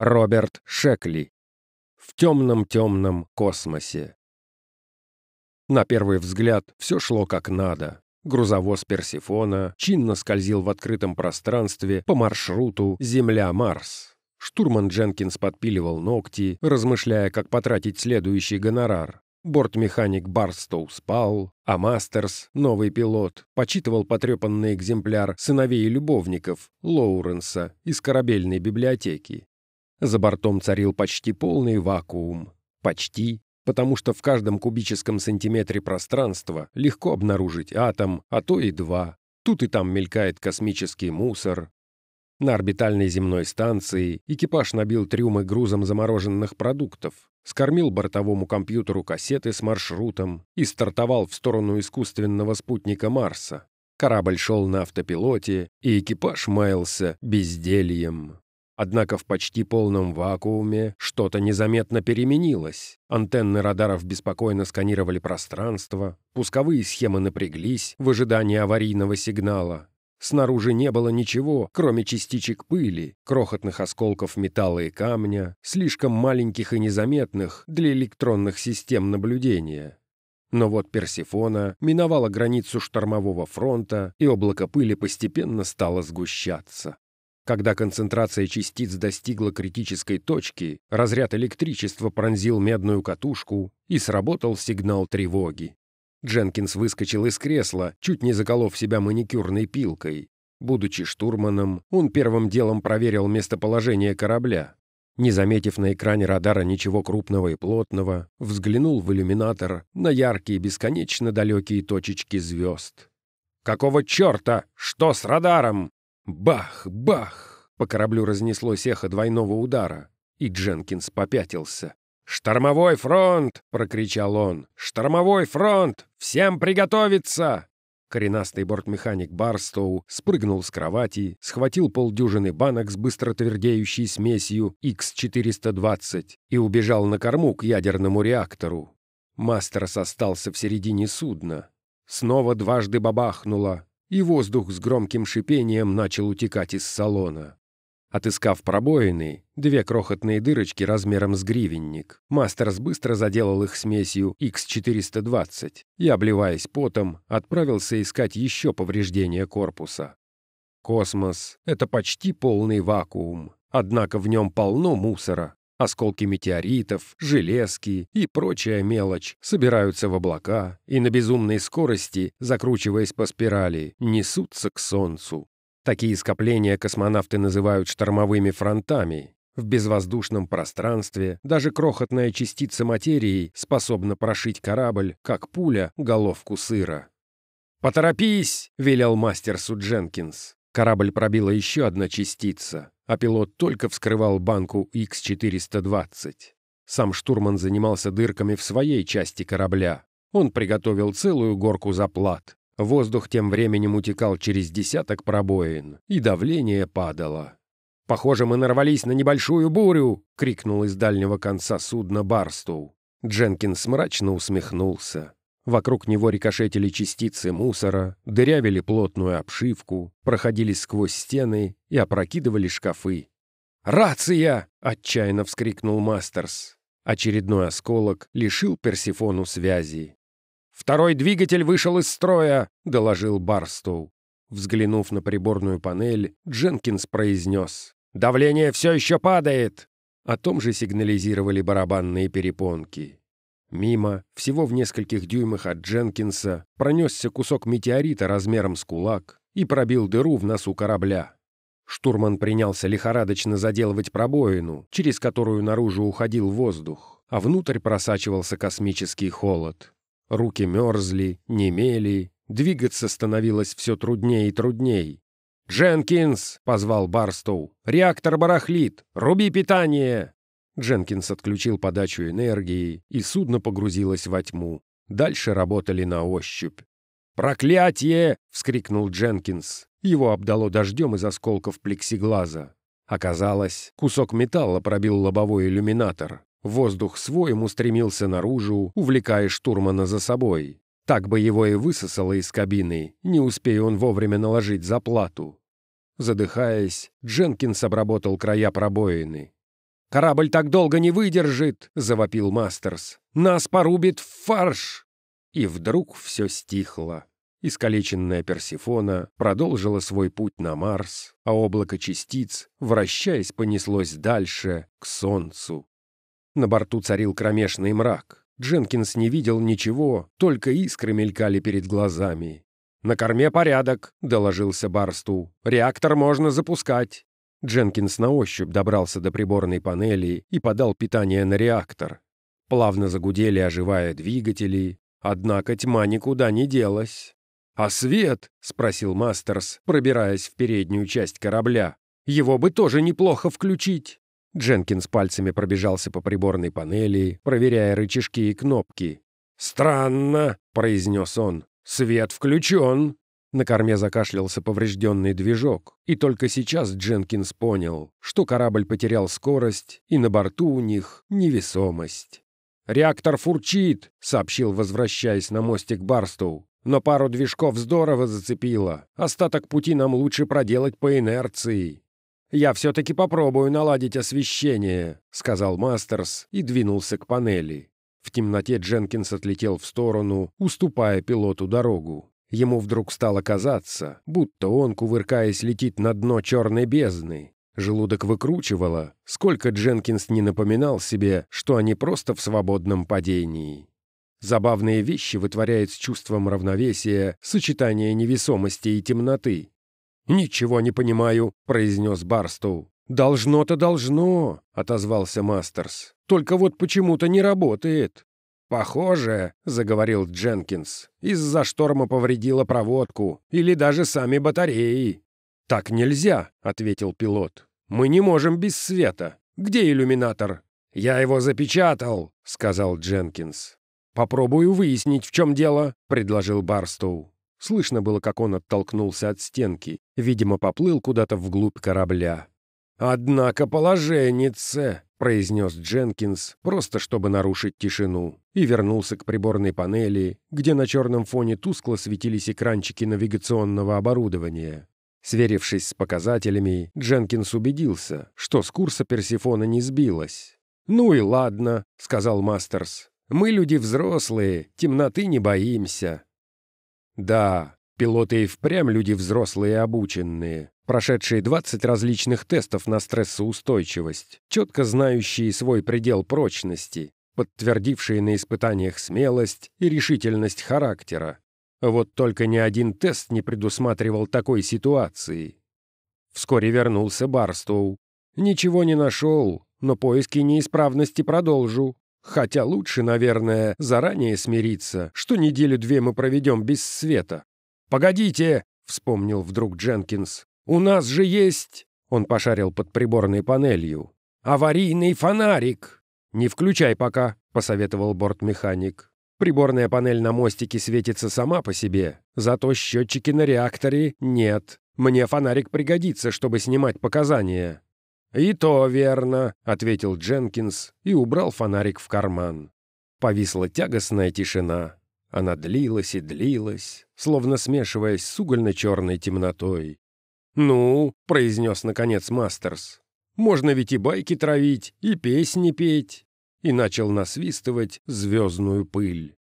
Роберт Шекли. В темном-темном космосе. На первый взгляд все шло как надо. Грузовоз Персифона чинно скользил в открытом пространстве по маршруту Земля-Марс. Штурман Дженкинс подпиливал ногти, размышляя, как потратить следующий гонорар. Бортмеханик Барстоу спал, а Мастерс, новый пилот, почитывал потрепанный экземпляр сыновей любовников Лоуренса из корабельной библиотеки. За бортом царил почти полный вакуум. Почти, потому что в каждом кубическом сантиметре пространства легко обнаружить атом, а то и два. Тут и там мелькает космический мусор. На орбитальной земной станции экипаж набил трюмы грузом замороженных продуктов, скормил бортовому компьютеру кассеты с маршрутом и стартовал в сторону искусственного спутника Марса. Корабль шел на автопилоте, и экипаж маялся бездельем. Однако в почти полном вакууме что-то незаметно переменилось. Антенны радаров беспокойно сканировали пространство, пусковые схемы напряглись в ожидании аварийного сигнала. Снаружи не было ничего, кроме частичек пыли, крохотных осколков металла и камня, слишком маленьких и незаметных для электронных систем наблюдения. Но вот Персифона миновала границу штормового фронта, и облако пыли постепенно стало сгущаться. Когда концентрация частиц достигла критической точки, разряд электричества пронзил медную катушку и сработал сигнал тревоги. Дженкинс выскочил из кресла, чуть не заколов себя маникюрной пилкой. Будучи штурманом, он первым делом проверил местоположение корабля. Не заметив на экране радара ничего крупного и плотного, взглянул в иллюминатор на яркие бесконечно далекие точечки звезд. «Какого черта? Что с радаром?» Бах! Бах! По кораблю разнеслось эхо двойного удара, и Дженкинс попятился. «Штормовой фронт!» — прокричал он. «Штормовой фронт! Всем приготовиться!» Коренастый бортмеханик Барстоу спрыгнул с кровати, схватил полдюжины банок с быстротвердеющей смесью X-420 и убежал на корму к ядерному реактору. Мастерс остался в середине судна. Снова дважды бабахнуло, и воздух с громким шипением начал утекать из салона. Отыскав пробоины, две крохотные дырочки размером с гривенник, Мастерс быстро заделал их смесью X420 и, обливаясь потом, отправился искать еще повреждения корпуса. Космос — это почти полный вакуум, однако в нем полно мусора, Осколки метеоритов, железки и прочая мелочь собираются в облака и на безумной скорости, закручиваясь по спирали, несутся к Солнцу. Такие скопления космонавты называют штормовыми фронтами. В безвоздушном пространстве даже крохотная частица материи способна прошить корабль, как пуля, головку сыра. «Поторопись!» — велел мастер Судженкинс. Корабль пробила еще одна частица а пилот только вскрывал банку X-420. Сам штурман занимался дырками в своей части корабля. Он приготовил целую горку заплат. Воздух тем временем утекал через десяток пробоин, и давление падало. «Похоже, мы нарвались на небольшую бурю!» — крикнул из дальнего конца судна Барстоу. Дженкинс мрачно усмехнулся. Вокруг него рикошетили частицы мусора, дырявили плотную обшивку, проходили сквозь стены и опрокидывали шкафы. «Рация!» — отчаянно вскрикнул Мастерс. Очередной осколок лишил Персифону связи. «Второй двигатель вышел из строя!» — доложил Барстоу. Взглянув на приборную панель, Дженкинс произнес. «Давление все еще падает!» О том же сигнализировали барабанные перепонки. Мимо, всего в нескольких дюймах от Дженкинса, пронесся кусок метеорита размером с кулак и пробил дыру в носу корабля. Штурман принялся лихорадочно заделывать пробоину, через которую наружу уходил воздух, а внутрь просачивался космический холод. Руки мерзли, немели, двигаться становилось все труднее и трудней. «Дженкинс!» — позвал Барстоу. «Реактор барахлит! Руби питание!» Дженкинс отключил подачу энергии, и судно погрузилось во тьму. Дальше работали на ощупь. «Проклятие!» — вскрикнул Дженкинс. Его обдало дождем из осколков плексиглаза. Оказалось, кусок металла пробил лобовой иллюминатор. Воздух своим устремился наружу, увлекая штурмана за собой. Так бы его и высосало из кабины, не успея он вовремя наложить заплату. Задыхаясь, Дженкинс обработал края пробоины. Корабль так долго не выдержит!» — завопил Мастерс. «Нас порубит в фарш!» И вдруг все стихло. Искалеченная Персифона продолжила свой путь на Марс, а облако частиц, вращаясь, понеслось дальше, к Солнцу. На борту царил кромешный мрак. Дженкинс не видел ничего, только искры мелькали перед глазами. «На корме порядок», — доложился Барсту. «Реактор можно запускать». Дженкинс на ощупь добрался до приборной панели и подал питание на реактор. Плавно загудели, оживая двигатели, однако тьма никуда не делась. «А свет?» — спросил Мастерс, пробираясь в переднюю часть корабля. «Его бы тоже неплохо включить». Дженкинс пальцами пробежался по приборной панели, проверяя рычажки и кнопки. «Странно», — произнес он. «Свет включен». На корме закашлялся поврежденный движок, и только сейчас Дженкинс понял, что корабль потерял скорость, и на борту у них невесомость. «Реактор фурчит», — сообщил, возвращаясь на мостик Барстоу но пару движков здорово зацепило. Остаток пути нам лучше проделать по инерции. «Я все-таки попробую наладить освещение», — сказал Мастерс и двинулся к панели. В темноте Дженкинс отлетел в сторону, уступая пилоту дорогу. Ему вдруг стало казаться, будто он, кувыркаясь, летит на дно черной бездны. Желудок выкручивало, сколько Дженкинс не напоминал себе, что они просто в свободном падении. Забавные вещи вытворяет с чувством равновесия сочетание невесомости и темноты. «Ничего не понимаю», — произнес Барстоу. «Должно-то должно», — отозвался Мастерс. «Только вот почему-то не работает». «Похоже», — заговорил Дженкинс, — «из-за шторма повредила проводку или даже сами батареи». «Так нельзя», — ответил пилот. «Мы не можем без света. Где иллюминатор?» «Я его запечатал», — сказал Дженкинс. «Попробую выяснить, в чем дело», — предложил Барстоу. Слышно было, как он оттолкнулся от стенки, видимо, поплыл куда-то вглубь корабля. «Однако положеннице», — произнес Дженкинс, просто чтобы нарушить тишину, и вернулся к приборной панели, где на черном фоне тускло светились экранчики навигационного оборудования. Сверившись с показателями, Дженкинс убедился, что с курса Персифона не сбилась. «Ну и ладно», — сказал Мастерс. Мы люди взрослые, темноты не боимся. Да, пилоты и впрямь люди взрослые обученные, прошедшие 20 различных тестов на стрессоустойчивость, четко знающие свой предел прочности, подтвердившие на испытаниях смелость и решительность характера. Вот только ни один тест не предусматривал такой ситуации. Вскоре вернулся Барстоу. Ничего не нашел, но поиски неисправности продолжу. Хотя лучше, наверное, заранее смириться, что неделю-две мы проведем без света. «Погодите!» — вспомнил вдруг Дженкинс. «У нас же есть...» — он пошарил под приборной панелью. «Аварийный фонарик!» «Не включай пока», — посоветовал бортмеханик. «Приборная панель на мостике светится сама по себе, зато счетчики на реакторе нет. Мне фонарик пригодится, чтобы снимать показания». «И то верно», — ответил Дженкинс и убрал фонарик в карман. Повисла тягостная тишина. Она длилась и длилась, словно смешиваясь с угольно-черной темнотой. «Ну», — произнес наконец Мастерс, — «можно ведь и байки травить, и песни петь». И начал насвистывать звездную пыль.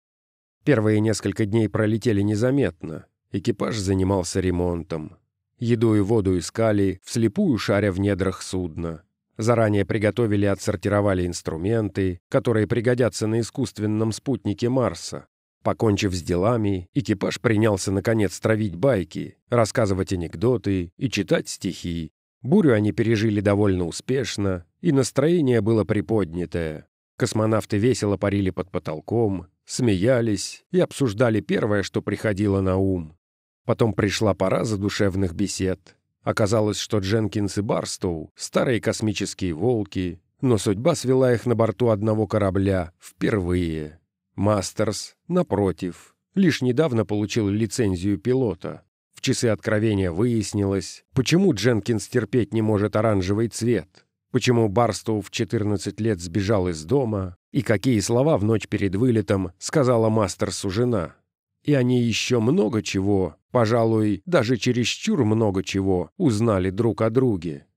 Первые несколько дней пролетели незаметно. Экипаж занимался ремонтом. Еду и воду искали, вслепую шаря в недрах судна. Заранее приготовили и отсортировали инструменты, которые пригодятся на искусственном спутнике Марса. Покончив с делами, экипаж принялся наконец травить байки, рассказывать анекдоты и читать стихи. Бурю они пережили довольно успешно, и настроение было приподнятое. Космонавты весело парили под потолком, смеялись и обсуждали первое, что приходило на ум. Потом пришла пора задушевных бесед. Оказалось, что Дженкинс и Барстоу — старые космические волки, но судьба свела их на борту одного корабля впервые. Мастерс, напротив, лишь недавно получил лицензию пилота. В часы откровения выяснилось, почему Дженкинс терпеть не может оранжевый цвет, почему Барстоу в 14 лет сбежал из дома и какие слова в ночь перед вылетом сказала Мастерсу жена. И они еще много чего Пожалуй, даже чересчур много чего узнали друг о друге.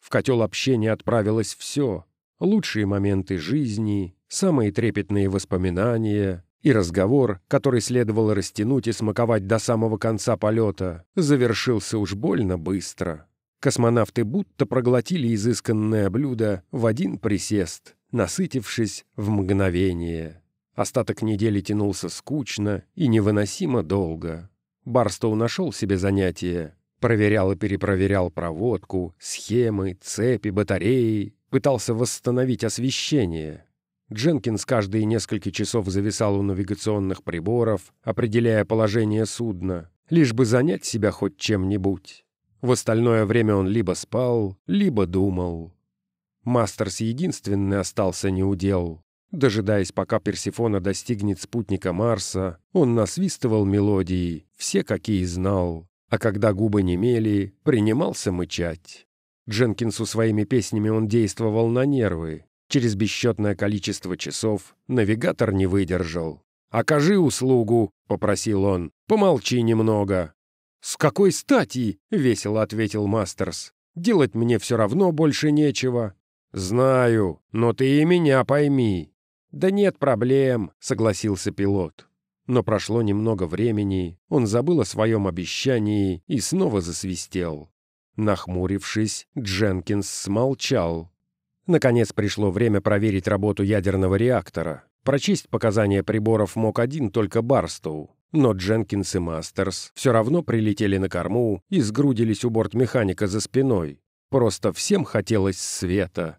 В котел общения отправилось все. лучшие моменты жизни, самые трепетные воспоминания и разговор, который следовало растянуть и смаковать до самого конца полета, завершился уж больно быстро. Космонавты будто проглотили изысканное блюдо в один присест, насытившись в мгновение. Остаток недели тянулся скучно и невыносимо долго. Барстоу нашел себе занятие. Проверял и перепроверял проводку, схемы, цепи, батареи, пытался восстановить освещение. Дженкинс каждые несколько часов зависал у навигационных приборов, определяя положение судна, лишь бы занять себя хоть чем-нибудь. В остальное время он либо спал, либо думал. Мастерс единственный остался неудел. Дожидаясь, пока Персифона достигнет спутника Марса, он насвистывал мелодии, все какие знал, а когда губы немели, принимался мычать. Дженкинсу своими песнями он действовал на нервы. Через бесчетное количество часов навигатор не выдержал. «Окажи услугу», — попросил он, — «помолчи немного». «С какой стати?» — весело ответил Мастерс. «Делать мне все равно больше нечего». «Знаю, но ты и меня пойми». «Да нет проблем», — согласился пилот. Но прошло немного времени, он забыл о своем обещании и снова засвистел. Нахмурившись, Дженкинс смолчал. Наконец пришло время проверить работу ядерного реактора. Прочесть показания приборов мог один только Барстоу. Но Дженкинс и Мастерс все равно прилетели на корму и сгрудились у бортмеханика за спиной. Просто всем хотелось света.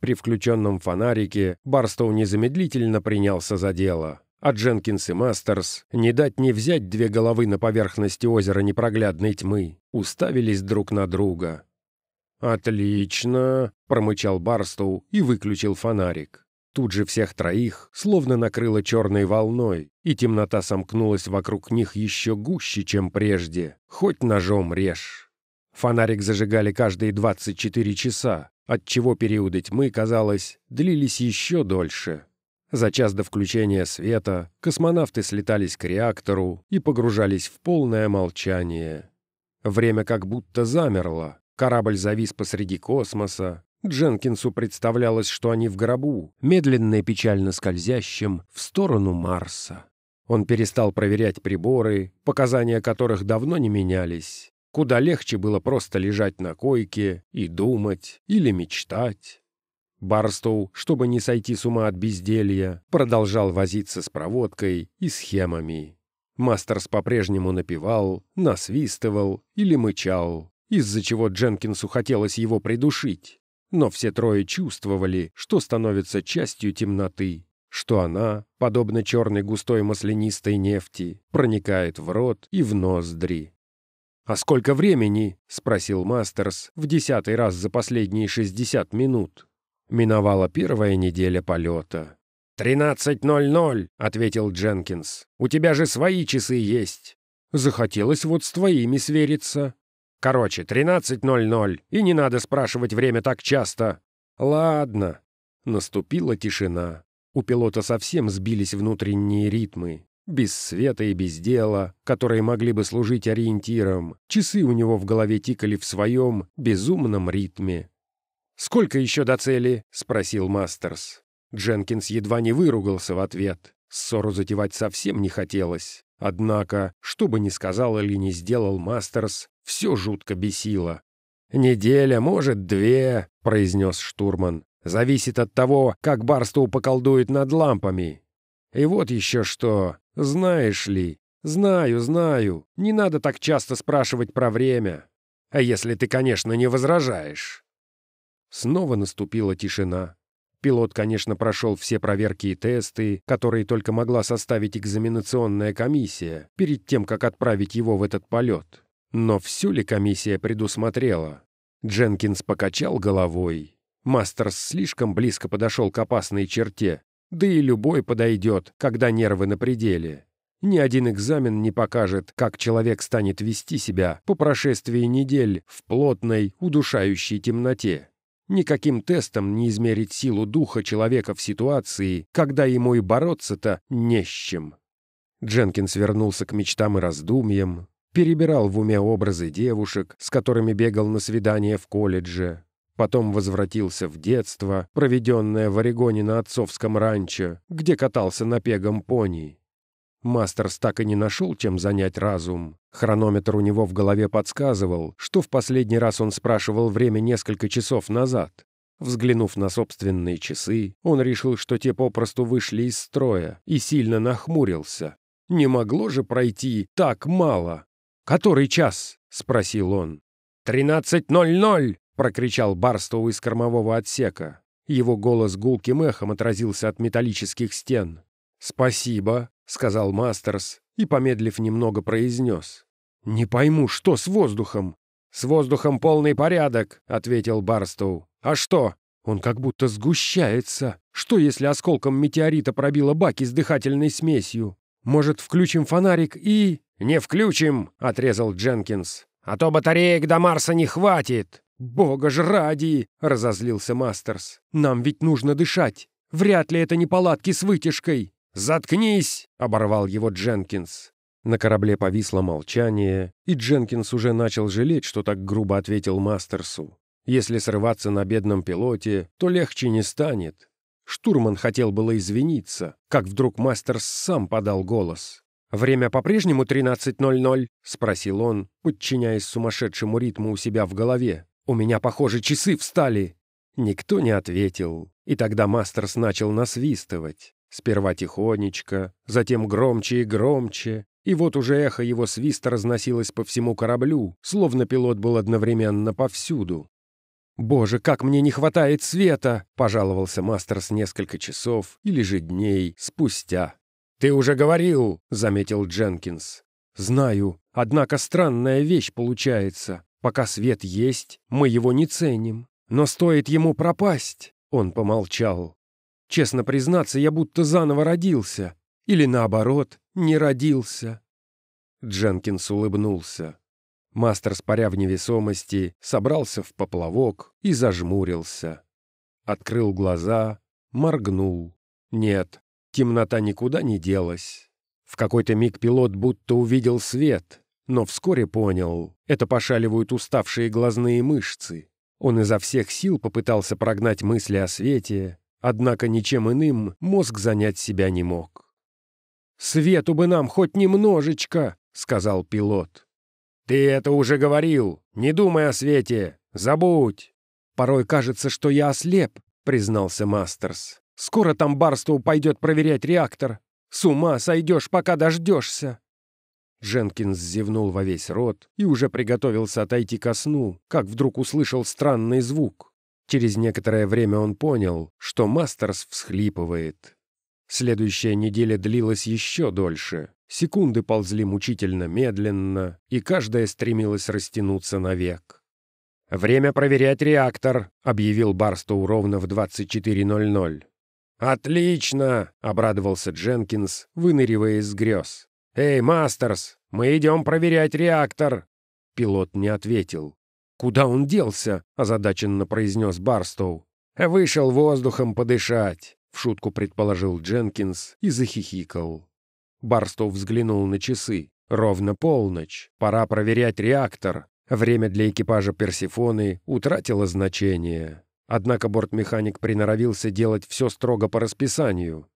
При включенном фонарике Барстоу незамедлительно принялся за дело, а Дженкинс и Мастерс, не дать не взять две головы на поверхности озера непроглядной тьмы, уставились друг на друга. «Отлично!» — промычал Барстоу и выключил фонарик. Тут же всех троих словно накрыло черной волной, и темнота сомкнулась вокруг них еще гуще, чем прежде. Хоть ножом режь. Фонарик зажигали каждые 24 часа, отчего периоды тьмы, казалось, длились еще дольше. За час до включения света космонавты слетались к реактору и погружались в полное молчание. Время как будто замерло. Корабль завис посреди космоса, Дженкинсу представлялось, что они в гробу, медленно и печально скользящим в сторону Марса. Он перестал проверять приборы, показания которых давно не менялись. Куда легче было просто лежать на койке и думать или мечтать. Барстоу, чтобы не сойти с ума от безделья, продолжал возиться с проводкой и схемами. Мастерс по-прежнему напевал, насвистывал или мычал, из-за чего Дженкинсу хотелось его придушить. Но все трое чувствовали, что становится частью темноты, что она, подобно черной густой маслянистой нефти, проникает в рот и в ноздри. «А сколько времени?» — спросил Мастерс в десятый раз за последние шестьдесят минут. Миновала первая неделя полета. «Тринадцать ноль ноль», — ответил Дженкинс. «У тебя же свои часы есть». «Захотелось вот с твоими свериться». Короче, 13.00, и не надо спрашивать время так часто. Ладно. Наступила тишина. У пилота совсем сбились внутренние ритмы. Без света и без дела, которые могли бы служить ориентиром. Часы у него в голове тикали в своем безумном ритме. «Сколько еще до цели?» — спросил Мастерс. Дженкинс едва не выругался в ответ. Ссору затевать совсем не хотелось. Однако, что бы ни сказал или не сделал Мастерс, все жутко бесило. «Неделя, может, две», — произнес штурман. «Зависит от того, как Барстоу поколдует над лампами. И вот еще что, знаешь ли, знаю, знаю, не надо так часто спрашивать про время. А если ты, конечно, не возражаешь». Снова наступила тишина. Пилот, конечно, прошел все проверки и тесты, которые только могла составить экзаменационная комиссия, перед тем, как отправить его в этот полет. Но всю ли комиссия предусмотрела? Дженкинс покачал головой. Мастерс слишком близко подошел к опасной черте, да и любой подойдет, когда нервы на пределе. Ни один экзамен не покажет, как человек станет вести себя по прошествии недель в плотной, удушающей темноте. Никаким тестом не измерить силу духа человека в ситуации, когда ему и бороться-то не с чем. Дженкинс вернулся к мечтам и раздумьям, перебирал в уме образы девушек, с которыми бегал на свидание в колледже. Потом возвратился в детство, проведенное в Орегоне на отцовском ранчо, где катался на пегом пони. Мастерс так и не нашел, чем занять разум. Хронометр у него в голове подсказывал, что в последний раз он спрашивал время несколько часов назад. Взглянув на собственные часы, он решил, что те попросту вышли из строя, и сильно нахмурился. Не могло же пройти так мало. «Который час?» — спросил он. «Тринадцать ноль ноль!» — прокричал Барстоу из кормового отсека. Его голос гулким эхом отразился от металлических стен. «Спасибо», — сказал Мастерс и, помедлив немного, произнес. «Не пойму, что с воздухом?» «С воздухом полный порядок», — ответил Барстоу. «А что?» «Он как будто сгущается. Что, если осколком метеорита пробило баки с дыхательной смесью? Может, включим фонарик и...» «Не включим», — отрезал Дженкинс. «А то батареек до Марса не хватит». «Бога ж ради!» — разозлился Мастерс. «Нам ведь нужно дышать. Вряд ли это не палатки с вытяжкой». «Заткнись!» — оборвал его Дженкинс. На корабле повисло молчание, и Дженкинс уже начал жалеть, что так грубо ответил Мастерсу. Если срываться на бедном пилоте, то легче не станет. Штурман хотел было извиниться, как вдруг Мастерс сам подал голос. «Время по-прежнему 13.00?» — спросил он, подчиняясь сумасшедшему ритму у себя в голове. «У меня, похоже, часы встали!» Никто не ответил, и тогда Мастерс начал насвистывать. Сперва тихонечко, затем громче и громче, и вот уже эхо его свиста разносилось по всему кораблю, словно пилот был одновременно повсюду. «Боже, как мне не хватает света!» — пожаловался Мастерс несколько часов или же дней спустя. «Ты уже говорил», — заметил Дженкинс. «Знаю, однако странная вещь получается. Пока свет есть, мы его не ценим. Но стоит ему пропасть...» — он помолчал. Честно признаться, я будто заново родился. Или наоборот, не родился. Дженкинс улыбнулся. Мастер, спаря в невесомости, собрался в поплавок и зажмурился. Открыл глаза, моргнул. Нет, темнота никуда не делась. В какой-то миг пилот будто увидел свет, но вскоре понял, это пошаливают уставшие глазные мышцы. Он изо всех сил попытался прогнать мысли о свете, Однако ничем иным мозг занять себя не мог. «Свету бы нам хоть немножечко!» — сказал пилот. «Ты это уже говорил! Не думай о свете! Забудь!» «Порой кажется, что я ослеп», — признался Мастерс. «Скоро там Барстоу пойдет проверять реактор. С ума сойдешь, пока дождешься!» Дженкинс зевнул во весь рот и уже приготовился отойти ко сну, как вдруг услышал странный звук. Через некоторое время он понял, что Мастерс всхлипывает. Следующая неделя длилась еще дольше. Секунды ползли мучительно медленно, и каждая стремилась растянуться навек. «Время проверять реактор», — объявил Барстоу ровно в 24.00. «Отлично!» — обрадовался Дженкинс, выныривая из грез. «Эй, Мастерс, мы идем проверять реактор!» Пилот не ответил. «Куда он делся?» — озадаченно произнес Барстоу. «Вышел воздухом подышать», — в шутку предположил Дженкинс и захихикал. Барстоу взглянул на часы. «Ровно полночь. Пора проверять реактор. Время для экипажа Персифоны утратило значение». Однако бортмеханик приноровился делать все строго по расписанию.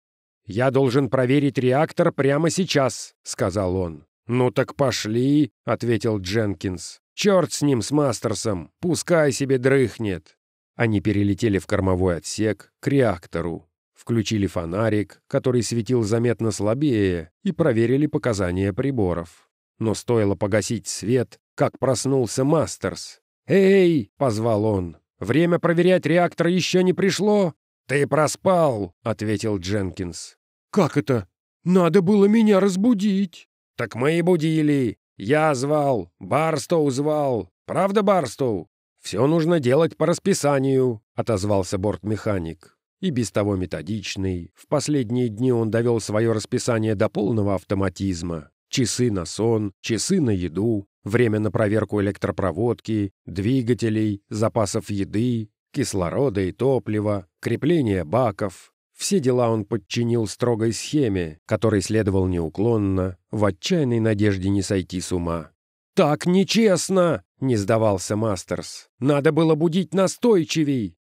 «Я должен проверить реактор прямо сейчас», — сказал он. «Ну так пошли», — ответил Дженкинс. Черт с ним, с Мастерсом, пускай себе дрыхнет. Они перелетели в кормовой отсек к реактору, включили фонарик, который светил заметно слабее, и проверили показания приборов. Но стоило погасить свет, как проснулся Мастерс. «Эй!» — позвал он. «Время проверять реактор еще не пришло?» «Ты проспал!» — ответил Дженкинс. «Как это? Надо было меня разбудить!» «Так мы и будили. «Я звал, Барстоу звал. Правда, Барстоу?» «Все нужно делать по расписанию», — отозвался бортмеханик. И без того методичный. В последние дни он довел свое расписание до полного автоматизма. Часы на сон, часы на еду, время на проверку электропроводки, двигателей, запасов еды, кислорода и топлива, крепление баков, все дела он подчинил строгой схеме, которой следовал неуклонно, в отчаянной надежде не сойти с ума. «Так нечестно!» — не сдавался Мастерс. «Надо было будить настойчивей!»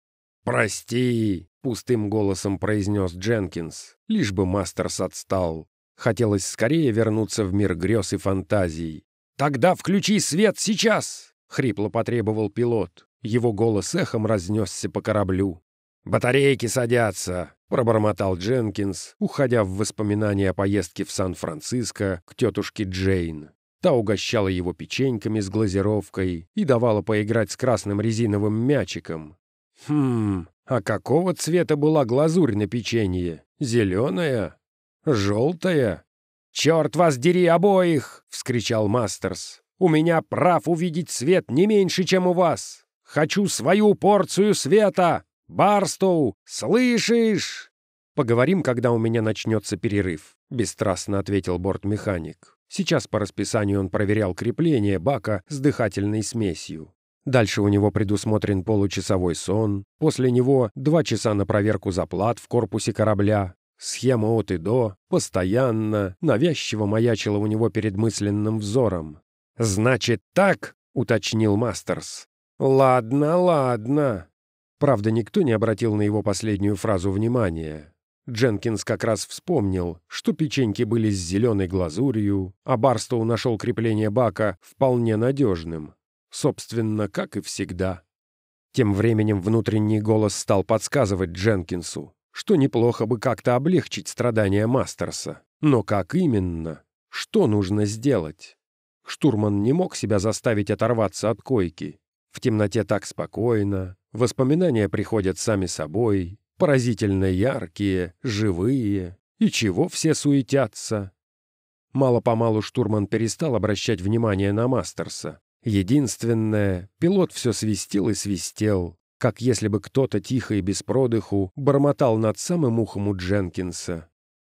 «Прости!» — пустым голосом произнес Дженкинс, лишь бы Мастерс отстал. Хотелось скорее вернуться в мир грез и фантазий. «Тогда включи свет сейчас!» — хрипло потребовал пилот. Его голос эхом разнесся по кораблю. «Батарейки садятся!» — пробормотал Дженкинс, уходя в воспоминания о поездке в Сан-Франциско к тетушке Джейн. Та угощала его печеньками с глазировкой и давала поиграть с красным резиновым мячиком. Хм, а какого цвета была глазурь на печенье? Зеленая? Желтая? «Черт вас дери обоих!» — вскричал Мастерс. «У меня прав увидеть свет не меньше, чем у вас! Хочу свою порцию света! Барстоу, слышишь?» «Поговорим, когда у меня начнется перерыв», — бесстрастно ответил бортмеханик. Сейчас по расписанию он проверял крепление бака с дыхательной смесью. Дальше у него предусмотрен получасовой сон, после него два часа на проверку заплат в корпусе корабля, Схема от и до постоянно, навязчиво маячила у него перед мысленным взором. «Значит так?» — уточнил Мастерс. «Ладно, ладно». Правда, никто не обратил на его последнюю фразу внимания. Дженкинс как раз вспомнил, что печеньки были с зеленой глазурью, а Барстоу нашел крепление бака вполне надежным. Собственно, как и всегда. Тем временем внутренний голос стал подсказывать Дженкинсу что неплохо бы как-то облегчить страдания Мастерса. Но как именно? Что нужно сделать? Штурман не мог себя заставить оторваться от койки. В темноте так спокойно, воспоминания приходят сами собой, поразительно яркие, живые. И чего все суетятся? Мало-помалу штурман перестал обращать внимание на Мастерса. Единственное, пилот все свистел и свистел, как если бы кто-то тихо и без продыху бормотал над самым ухом у Дженкинса.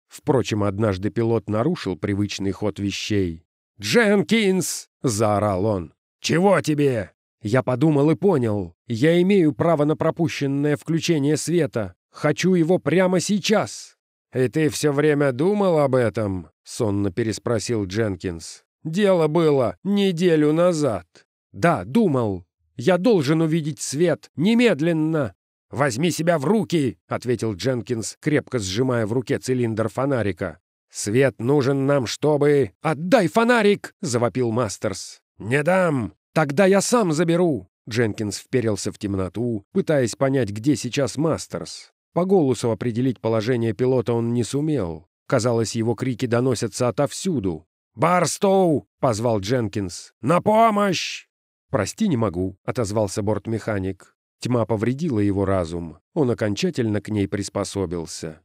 Впрочем, однажды пилот нарушил привычный ход вещей. «Дженкинс!» — заорал он. «Чего тебе?» Я подумал и понял. Я имею право на пропущенное включение света. Хочу его прямо сейчас. «И ты все время думал об этом?» — сонно переспросил Дженкинс. «Дело было неделю назад». «Да, думал. Я должен увидеть свет! Немедленно!» «Возьми себя в руки!» — ответил Дженкинс, крепко сжимая в руке цилиндр фонарика. «Свет нужен нам, чтобы...» «Отдай фонарик!» — завопил Мастерс. «Не дам! Тогда я сам заберу!» Дженкинс вперился в темноту, пытаясь понять, где сейчас Мастерс. По голосу определить положение пилота он не сумел. Казалось, его крики доносятся отовсюду. «Барстоу!» — позвал Дженкинс. «На помощь!» «Прости, не могу», — отозвался бортмеханик. Тьма повредила его разум. Он окончательно к ней приспособился.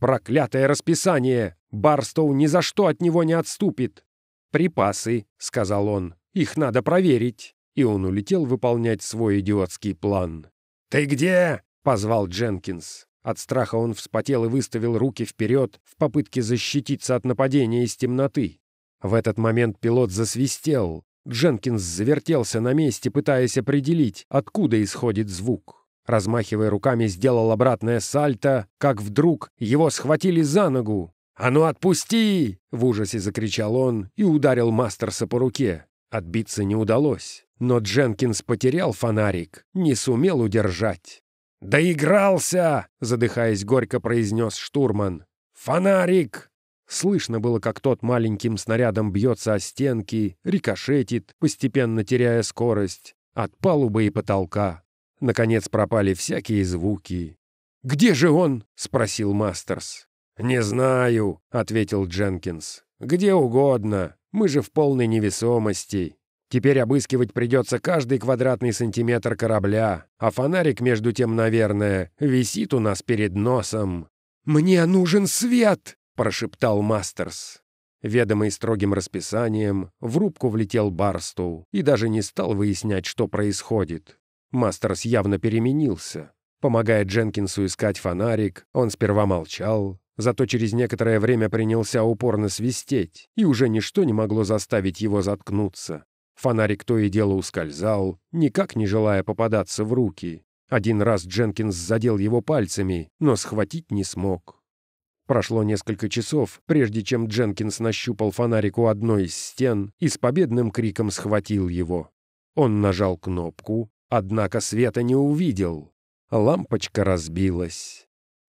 «Проклятое расписание! Барстоу ни за что от него не отступит!» «Припасы», — сказал он. «Их надо проверить». И он улетел выполнять свой идиотский план. «Ты где?» — позвал Дженкинс. От страха он вспотел и выставил руки вперед в попытке защититься от нападения из темноты. В этот момент пилот засвистел. Дженкинс завертелся на месте, пытаясь определить, откуда исходит звук. Размахивая руками, сделал обратное сальто, как вдруг его схватили за ногу. «А ну отпусти!» — в ужасе закричал он и ударил Мастерса по руке. Отбиться не удалось, но Дженкинс потерял фонарик, не сумел удержать. «Доигрался!» — задыхаясь горько произнес штурман. «Фонарик! Слышно было, как тот маленьким снарядом бьется о стенки, рикошетит, постепенно теряя скорость, от палубы и потолка. Наконец пропали всякие звуки. «Где же он?» — спросил Мастерс. «Не знаю», — ответил Дженкинс. «Где угодно. Мы же в полной невесомости. Теперь обыскивать придется каждый квадратный сантиметр корабля, а фонарик, между тем, наверное, висит у нас перед носом». «Мне нужен свет!» — прошептал Мастерс. Ведомый строгим расписанием, в рубку влетел Барстоу и даже не стал выяснять, что происходит. Мастерс явно переменился. Помогая Дженкинсу искать фонарик, он сперва молчал, зато через некоторое время принялся упорно свистеть, и уже ничто не могло заставить его заткнуться. Фонарик то и дело ускользал, никак не желая попадаться в руки. Один раз Дженкинс задел его пальцами, но схватить не смог. Прошло несколько часов, прежде чем Дженкинс нащупал фонарик у одной из стен и с победным криком схватил его. Он нажал кнопку, однако света не увидел. Лампочка разбилась.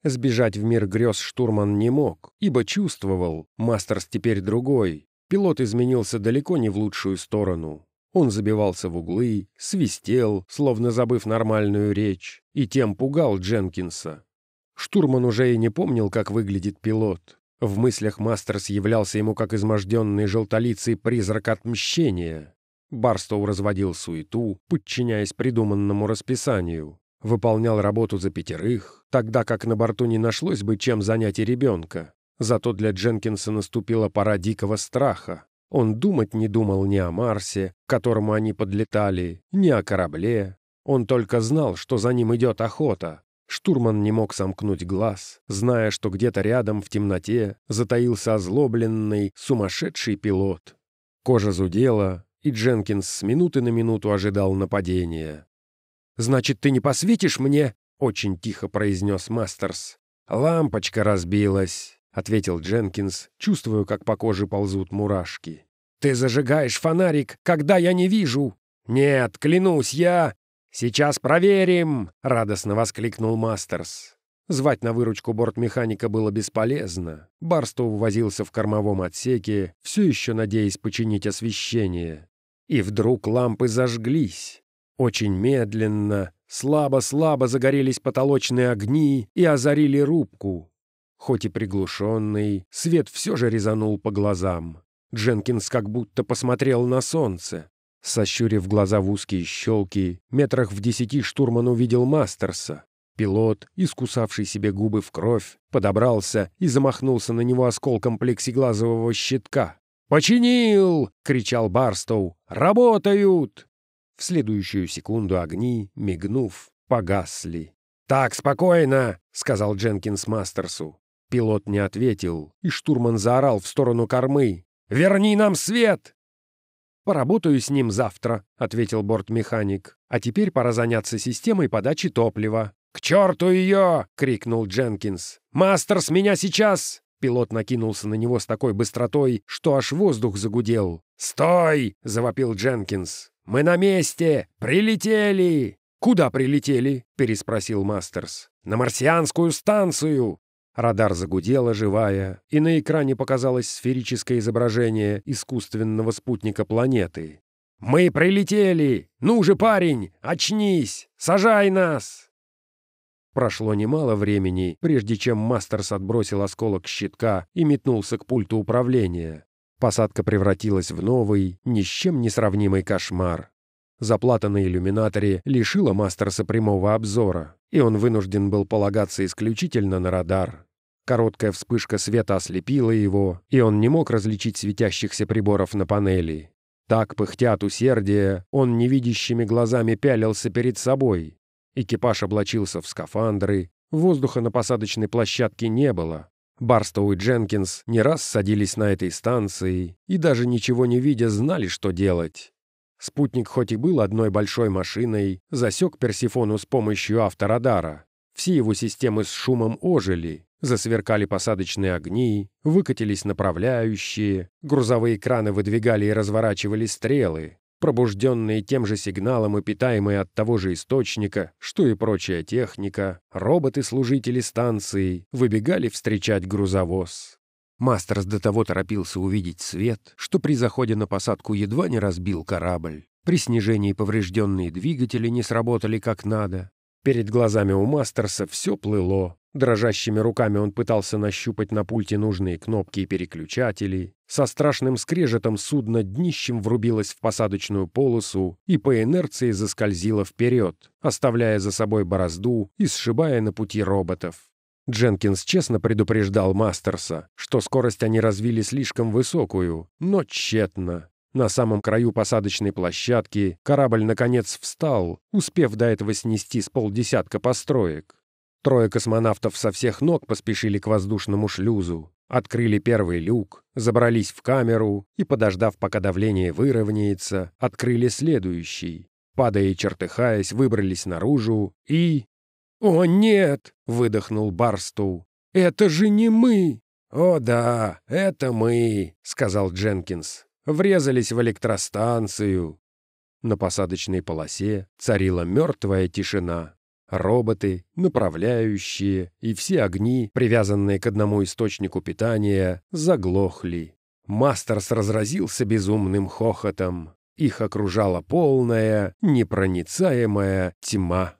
Сбежать в мир грез штурман не мог, ибо чувствовал, Мастерс теперь другой. Пилот изменился далеко не в лучшую сторону. Он забивался в углы, свистел, словно забыв нормальную речь, и тем пугал Дженкинса. Штурман уже и не помнил, как выглядит пилот. В мыслях Мастерс являлся ему как изможденный желтолицый призрак отмщения. Барстоу разводил суету, подчиняясь придуманному расписанию. Выполнял работу за пятерых, тогда как на борту не нашлось бы чем занять и ребенка. Зато для Дженкинса наступила пора дикого страха. Он думать не думал ни о Марсе, к которому они подлетали, ни о корабле. Он только знал, что за ним идет охота, Штурман не мог сомкнуть глаз, зная, что где-то рядом в темноте затаился озлобленный, сумасшедший пилот. Кожа зудела, и Дженкинс с минуты на минуту ожидал нападения. «Значит, ты не посветишь мне?» — очень тихо произнес Мастерс. «Лампочка разбилась», — ответил Дженкинс, чувствуя, как по коже ползут мурашки. «Ты зажигаешь фонарик, когда я не вижу!» «Нет, клянусь, я...» «Сейчас проверим!» — радостно воскликнул Мастерс. Звать на выручку бортмеханика было бесполезно. Барстоу возился в кормовом отсеке, все еще надеясь починить освещение. И вдруг лампы зажглись. Очень медленно, слабо-слабо загорелись потолочные огни и озарили рубку. Хоть и приглушенный, свет все же резанул по глазам. Дженкинс как будто посмотрел на солнце. Сощурив глаза в узкие щелки, метрах в десяти штурман увидел Мастерса. Пилот, искусавший себе губы в кровь, подобрался и замахнулся на него осколком плексиглазового щитка. «Починил!» — кричал Барстоу. «Работают!» В следующую секунду огни, мигнув, погасли. «Так, спокойно!» — сказал Дженкинс Мастерсу. Пилот не ответил, и штурман заорал в сторону кормы. «Верни нам свет!» «Поработаю с ним завтра», — ответил бортмеханик. «А теперь пора заняться системой подачи топлива». «К черту ее!» — крикнул Дженкинс. «Мастерс, меня сейчас!» Пилот накинулся на него с такой быстротой, что аж воздух загудел. «Стой!» — завопил Дженкинс. «Мы на месте! Прилетели!» «Куда прилетели?» — переспросил Мастерс. «На марсианскую станцию!» Радар загудел, оживая, и на экране показалось сферическое изображение искусственного спутника планеты. «Мы прилетели! Ну же, парень, очнись! Сажай нас!» Прошло немало времени, прежде чем Мастерс отбросил осколок щитка и метнулся к пульту управления. Посадка превратилась в новый, ни с чем не сравнимый кошмар. Заплата на иллюминаторе лишила Мастерса прямого обзора, и он вынужден был полагаться исключительно на радар. Короткая вспышка света ослепила его, и он не мог различить светящихся приборов на панели. Так, пыхтя от усердия, он невидящими глазами пялился перед собой. Экипаж облачился в скафандры, воздуха на посадочной площадке не было. Барстоу и Дженкинс не раз садились на этой станции и даже ничего не видя знали, что делать. Спутник хоть и был одной большой машиной, засек Персифону с помощью авторадара. Все его системы с шумом ожили, Засверкали посадочные огни, выкатились направляющие, грузовые краны выдвигали и разворачивали стрелы, пробужденные тем же сигналом и питаемые от того же источника, что и прочая техника, роботы-служители станции выбегали встречать грузовоз. Мастерс до того торопился увидеть свет, что при заходе на посадку едва не разбил корабль. При снижении поврежденные двигатели не сработали как надо. Перед глазами у Мастерса все плыло, Дрожащими руками он пытался нащупать на пульте нужные кнопки и переключатели. Со страшным скрежетом судно днищем врубилось в посадочную полосу и по инерции заскользило вперед, оставляя за собой борозду и сшибая на пути роботов. Дженкинс честно предупреждал Мастерса, что скорость они развили слишком высокую, но тщетно. На самом краю посадочной площадки корабль наконец встал, успев до этого снести с полдесятка построек. Трое космонавтов со всех ног поспешили к воздушному шлюзу, открыли первый люк, забрались в камеру и, подождав, пока давление выровняется, открыли следующий. Падая и чертыхаясь, выбрались наружу и... «О, нет!» — выдохнул Барстоу. «Это же не мы!» «О да, это мы!» — сказал Дженкинс. «Врезались в электростанцию. На посадочной полосе царила мертвая тишина. Роботы, направляющие и все огни, привязанные к одному источнику питания, заглохли. Мастерс разразился безумным хохотом. Их окружала полная, непроницаемая тьма.